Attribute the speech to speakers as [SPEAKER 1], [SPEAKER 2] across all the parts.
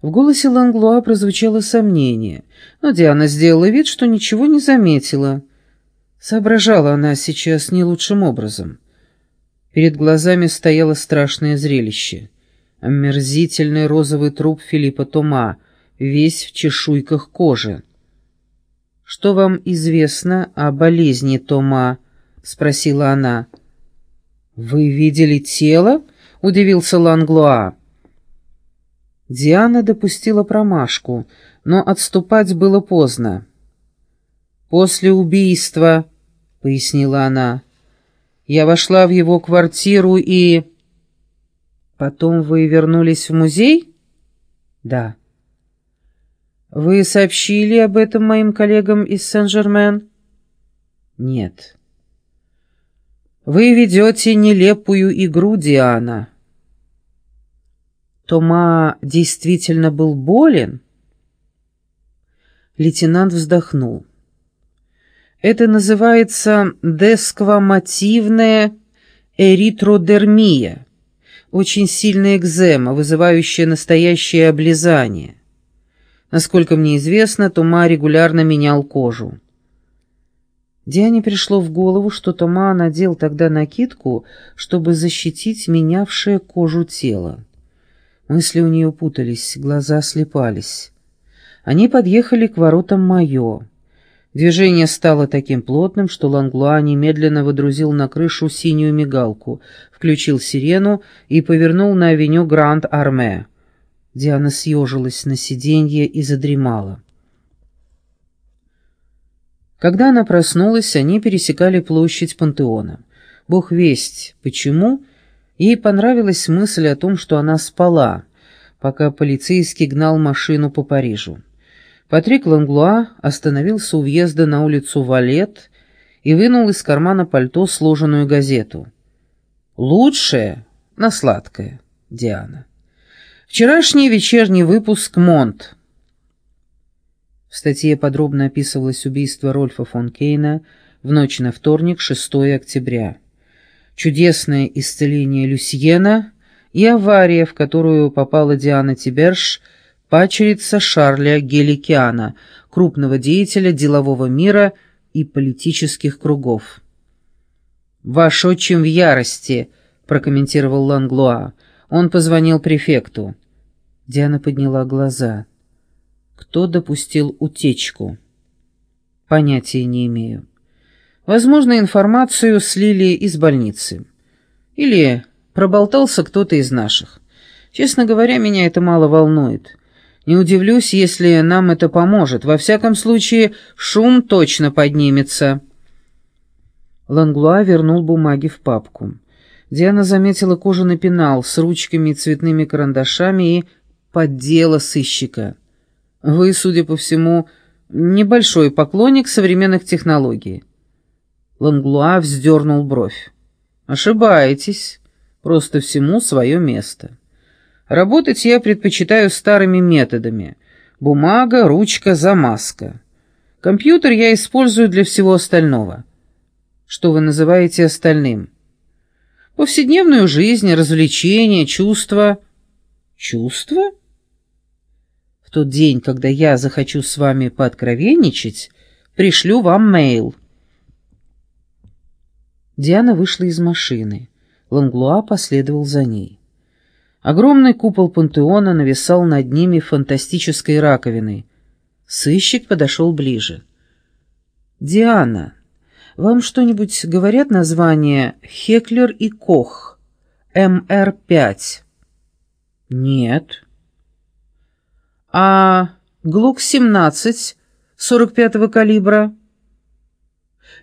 [SPEAKER 1] В голосе Ланглуа прозвучало сомнение, но Диана сделала вид, что ничего не заметила. Соображала она сейчас не лучшим образом. Перед глазами стояло страшное зрелище. Омерзительный розовый труп Филиппа Тома, весь в чешуйках кожи. «Что вам известно о болезни Тома?» — спросила она. «Вы видели тело?» — удивился Ланглуа. Диана допустила промашку, но отступать было поздно. «После убийства», — пояснила она, — «я вошла в его квартиру и...» «Потом вы вернулись в музей?» «Да». «Вы сообщили об этом моим коллегам из Сен-Жермен?» «Нет». «Вы ведете нелепую игру, Диана». Тома действительно был болен? Лейтенант вздохнул. Это называется десквамотивная эритродермия, очень сильная экзема, вызывающая настоящее облизание. Насколько мне известно, Тома регулярно менял кожу. Диане пришло в голову, что Тома надел тогда накидку, чтобы защитить менявшее кожу тело. Мысли у нее путались, глаза слепались. Они подъехали к воротам Майо. Движение стало таким плотным, что Ланглуа немедленно выдрузил на крышу синюю мигалку, включил сирену и повернул на авеню Гранд-Арме. Диана съежилась на сиденье и задремала. Когда она проснулась, они пересекали площадь Пантеона. Бог весть, почему Ей понравилась мысль о том, что она спала, пока полицейский гнал машину по Парижу. Патрик Ланглуа остановился у въезда на улицу Валет и вынул из кармана пальто сложенную газету. «Лучшее на сладкое, Диана. Вчерашний вечерний выпуск «Монт». В статье подробно описывалось убийство Рольфа фон Кейна в ночь на вторник, 6 октября чудесное исцеление Люсьена и авария, в которую попала Диана Тиберш, пачерица Шарля Геликиана, крупного деятеля делового мира и политических кругов. «Ваш отчим в ярости», — прокомментировал Ланглуа. Он позвонил префекту. Диана подняла глаза. «Кто допустил утечку?» «Понятия не имею». Возможно, информацию слили из больницы. Или проболтался кто-то из наших. Честно говоря, меня это мало волнует. Не удивлюсь, если нам это поможет. Во всяком случае, шум точно поднимется. Ланглуа вернул бумаги в папку. Диана заметила кожаный пенал с ручками и цветными карандашами и поддела сыщика. Вы, судя по всему, небольшой поклонник современных технологий. Ланглуа вздернул бровь. «Ошибаетесь. Просто всему свое место. Работать я предпочитаю старыми методами. Бумага, ручка, замазка. Компьютер я использую для всего остального. Что вы называете остальным? Повседневную жизнь, развлечения, чувства. Чувства? В тот день, когда я захочу с вами пооткровенничать, пришлю вам мейл». Диана вышла из машины. Ланглуа последовал за ней. Огромный купол пантеона нависал над ними фантастической раковиной. Сыщик подошел ближе. «Диана, вам что-нибудь говорят название «Хеклер и Кох», МР-5?» «Нет». «А ГЛОК-17 45-го калибра?»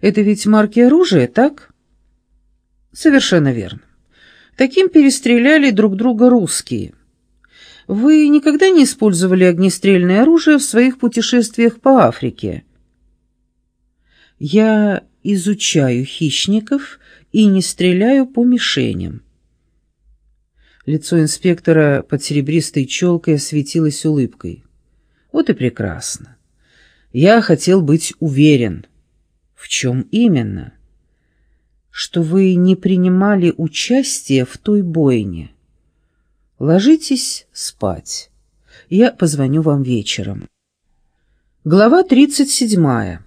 [SPEAKER 1] «Это ведь марки оружия, так?» Совершенно верно. Таким перестреляли друг друга русские. Вы никогда не использовали огнестрельное оружие в своих путешествиях по Африке? Я изучаю хищников и не стреляю по мишеням. Лицо инспектора под серебристой челкой осветилось улыбкой. Вот и прекрасно. Я хотел быть уверен. В чем именно? Что вы не принимали участие в той бойне. Ложитесь спать. Я позвоню вам вечером. Глава 37.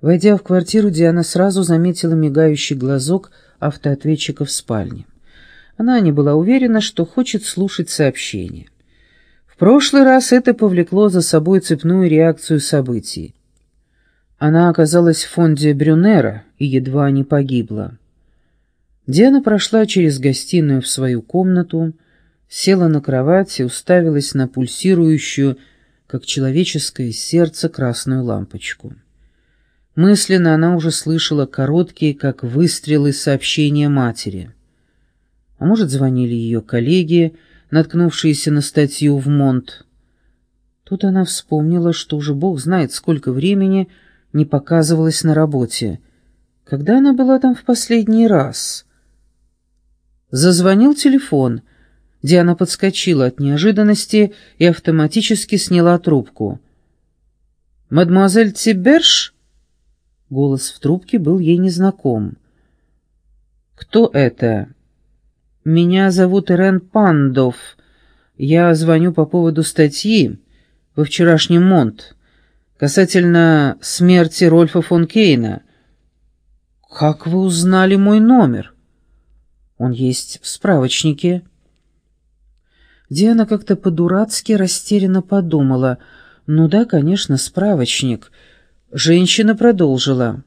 [SPEAKER 1] Войдя в квартиру, Диана сразу заметила мигающий глазок автоответчика в спальне. Она не была уверена, что хочет слушать сообщение. В прошлый раз это повлекло за собой цепную реакцию событий. Она оказалась в фонде Брюнера и едва не погибла. Диана прошла через гостиную в свою комнату, села на кровать и уставилась на пульсирующую, как человеческое сердце, красную лампочку. Мысленно она уже слышала короткие, как выстрелы, сообщения матери. А может, звонили ее коллеги, наткнувшиеся на статью в Монт. Тут она вспомнила, что уже бог знает, сколько времени не показывалась на работе. Когда она была там в последний раз? Зазвонил телефон. Диана подскочила от неожиданности и автоматически сняла трубку. «Мадемуазель Тиберш?» Голос в трубке был ей незнаком. «Кто это?» «Меня зовут Ирен Пандов. Я звоню по поводу статьи во вчерашнем Монт касательно смерти Рольфа фон Кейна». «Как вы узнали мой номер?» «Он есть в справочнике». Диана как-то по-дурацки растерянно подумала. «Ну да, конечно, справочник». Женщина продолжила.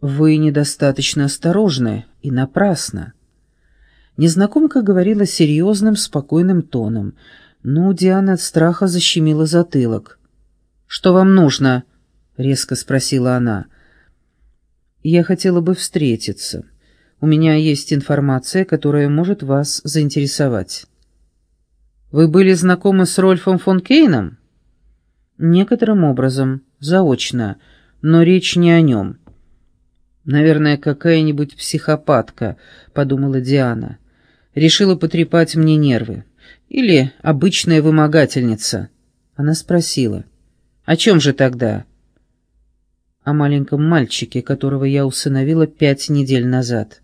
[SPEAKER 1] «Вы недостаточно осторожны и напрасно». Незнакомка говорила серьезным, спокойным тоном, но Диана от страха защемила затылок. «Что вам нужно?» — резко спросила она. «Я хотела бы встретиться. У меня есть информация, которая может вас заинтересовать». «Вы были знакомы с Рольфом фон Кейном?» «Некоторым образом» заочно, но речь не о нем. «Наверное, какая-нибудь психопатка», — подумала Диана. «Решила потрепать мне нервы. Или обычная вымогательница». Она спросила. «О чем же тогда?» «О маленьком мальчике, которого я усыновила пять недель назад».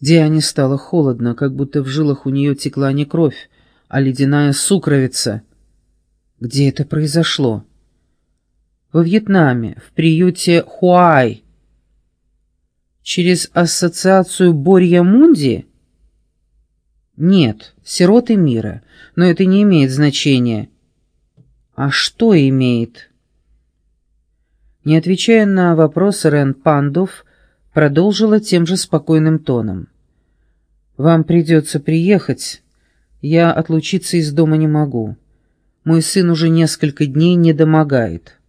[SPEAKER 1] Диане стало холодно, как будто в жилах у нее текла не кровь, а ледяная сукровица. Где это произошло? во Вьетнаме, в приюте Хуай. Через ассоциацию Борья Мунди? Нет, сироты мира, но это не имеет значения. А что имеет? Не отвечая на вопрос, Рен Пандов продолжила тем же спокойным тоном. «Вам придется приехать. Я отлучиться из дома не могу. Мой сын уже несколько дней не домогает».